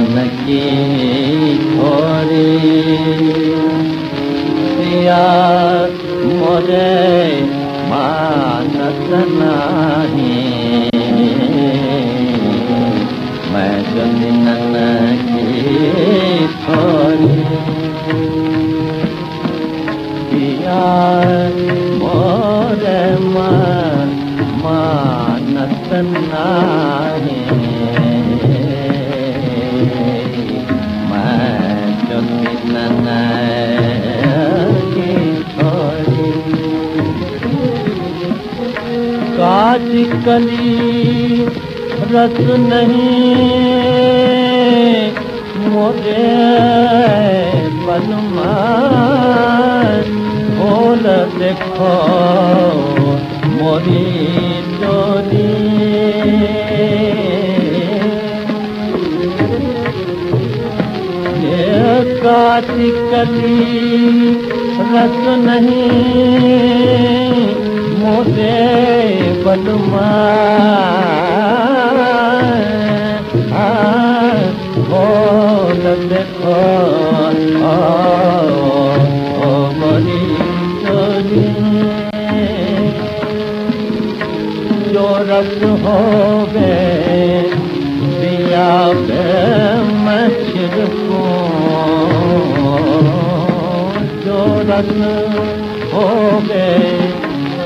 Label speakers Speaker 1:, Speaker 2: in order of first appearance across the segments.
Speaker 1: मन की थोरी मोर मानतनानी न की थोरी पीआ मोरे मन नत नाही काज कली रस नहीं मोरे बलमा बोल देखो मोरी चोरी। कली रस नहीं मोरे बलमा बोल देखो चोरी जो रस हो गए दिया पे मच्छर को। जो रस हो गए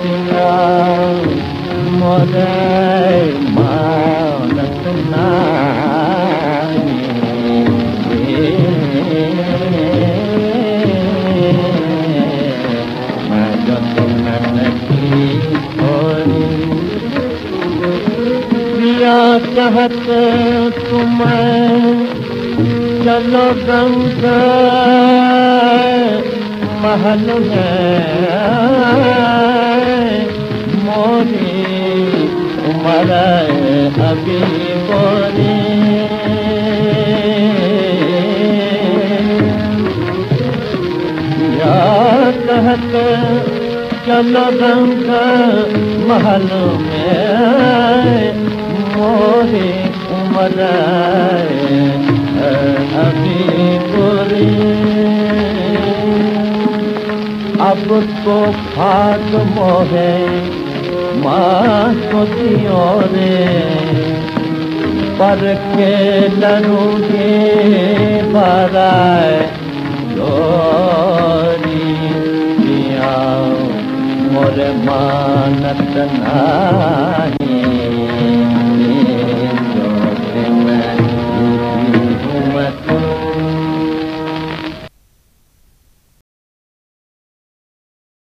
Speaker 1: अरतिया मोरे मानत नाही मैं जो दिन की करूं प्रिया कहत तुम चलो गंग महल उमर अभी बोरी या कहत चलो रंग महल में मोरी उमर अभी बुरी अब तो खाक मोहे माँ पर के लरूगे बराए गोरी मोर मानत नाही